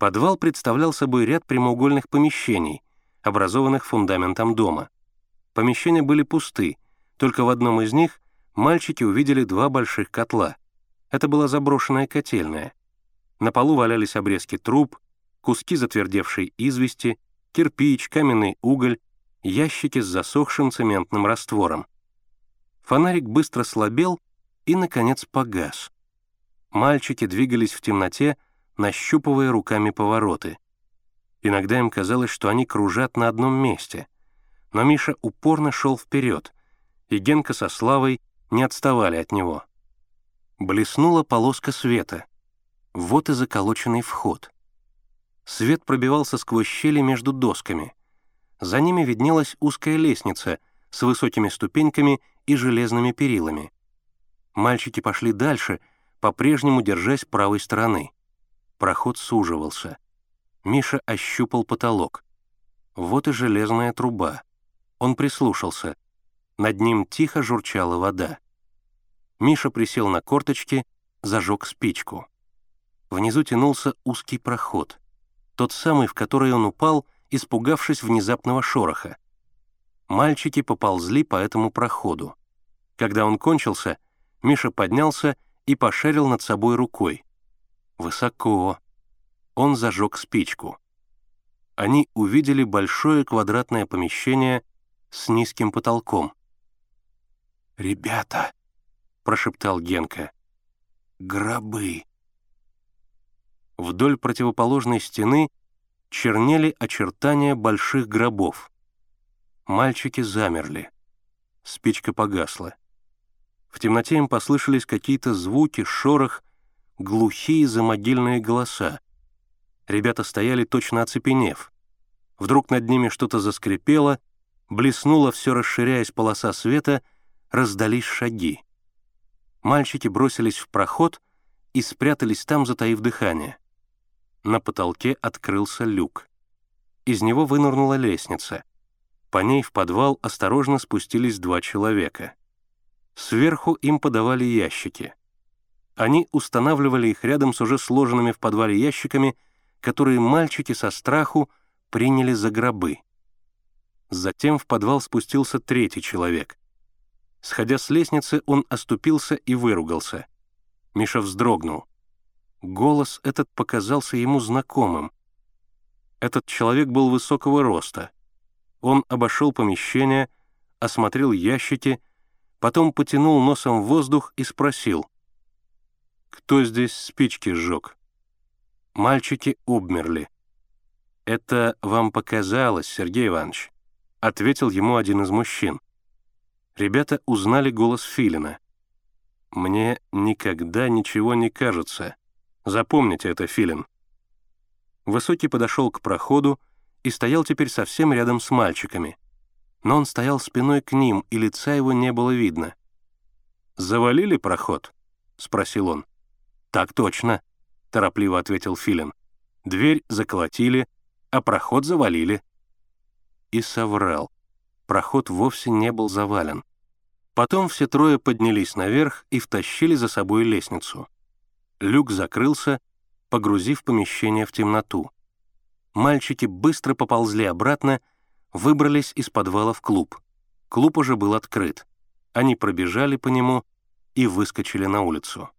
Подвал представлял собой ряд прямоугольных помещений, образованных фундаментом дома. Помещения были пусты, только в одном из них мальчики увидели два больших котла. Это была заброшенная котельная. На полу валялись обрезки труб, куски затвердевшей извести, кирпич, каменный уголь, ящики с засохшим цементным раствором. Фонарик быстро слабел и, наконец, погас. Мальчики двигались в темноте, нащупывая руками повороты. Иногда им казалось, что они кружат на одном месте. Но Миша упорно шел вперед, и Генка со Славой не отставали от него. Блеснула полоска света. Вот и заколоченный вход. Свет пробивался сквозь щели между досками. За ними виднелась узкая лестница с высокими ступеньками и железными перилами. Мальчики пошли дальше, по-прежнему держась правой стороны. Проход суживался. Миша ощупал потолок. Вот и железная труба. Он прислушался. Над ним тихо журчала вода. Миша присел на корточки, зажег спичку. Внизу тянулся узкий проход. Тот самый, в который он упал, испугавшись внезапного шороха. Мальчики поползли по этому проходу. Когда он кончился, Миша поднялся и пошарил над собой рукой. Высоко. Он зажег спичку. Они увидели большое квадратное помещение с низким потолком. «Ребята», — прошептал Генка, — «гробы». Вдоль противоположной стены чернели очертания больших гробов. Мальчики замерли. Спичка погасла. В темноте им послышались какие-то звуки, шорох, глухие замогильные голоса. Ребята стояли точно оцепенев. Вдруг над ними что-то заскрипело, блеснула все расширяясь полоса света, раздались шаги. Мальчики бросились в проход и спрятались там, затаив дыхание. На потолке открылся люк. Из него вынырнула лестница. По ней в подвал осторожно спустились два человека. Сверху им подавали ящики. Они устанавливали их рядом с уже сложенными в подвале ящиками, которые мальчики со страху приняли за гробы. Затем в подвал спустился третий человек. Сходя с лестницы, он оступился и выругался. Миша вздрогнул. Голос этот показался ему знакомым. Этот человек был высокого роста. Он обошел помещение, осмотрел ящики, потом потянул носом воздух и спросил. «Кто здесь спички сжег?» Мальчики обмерли. «Это вам показалось, Сергей Иванович», — ответил ему один из мужчин. Ребята узнали голос Филина. «Мне никогда ничего не кажется. Запомните это, Филин». Высокий подошел к проходу и стоял теперь совсем рядом с мальчиками. Но он стоял спиной к ним, и лица его не было видно. «Завалили проход?» — спросил он. «Так точно», — торопливо ответил Филин. «Дверь заколотили, а проход завалили». И соврал. Проход вовсе не был завален. Потом все трое поднялись наверх и втащили за собой лестницу. Люк закрылся, погрузив помещение в темноту. Мальчики быстро поползли обратно, выбрались из подвала в клуб. Клуб уже был открыт. Они пробежали по нему и выскочили на улицу.